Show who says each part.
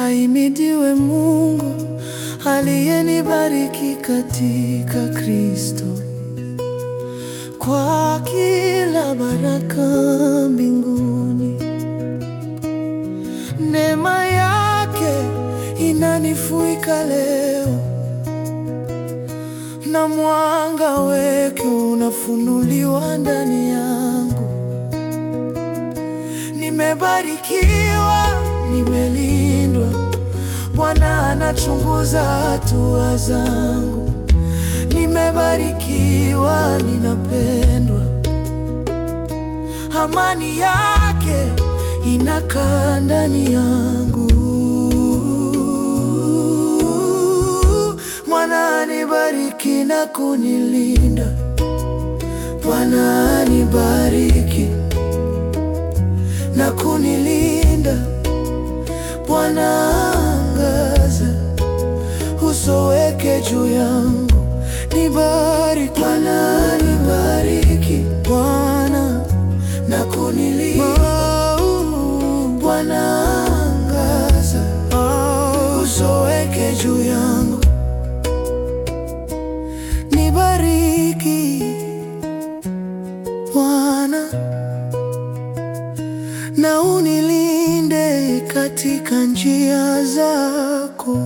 Speaker 1: Ahimidiwe Mungu aliyenibariki katika Kristo. Kwa inanifuika leo na mwanga wake unafunuliwa ndani yangu. Nimebarikiwa, nimelindwa. Bwana anachunguza hatua zangu. Nimebarikiwa, ninapendwa. Amani yake inakaa ndani yangu. Bwana na kunilinda. Bwana anibariki na kunilinda. Bwana angaza uso wake juu yangu, nibariki. Bwana anibariki Bwana na kunilinda. Bwana angaza uso wake juu yangu, na unilinde katika njia zako.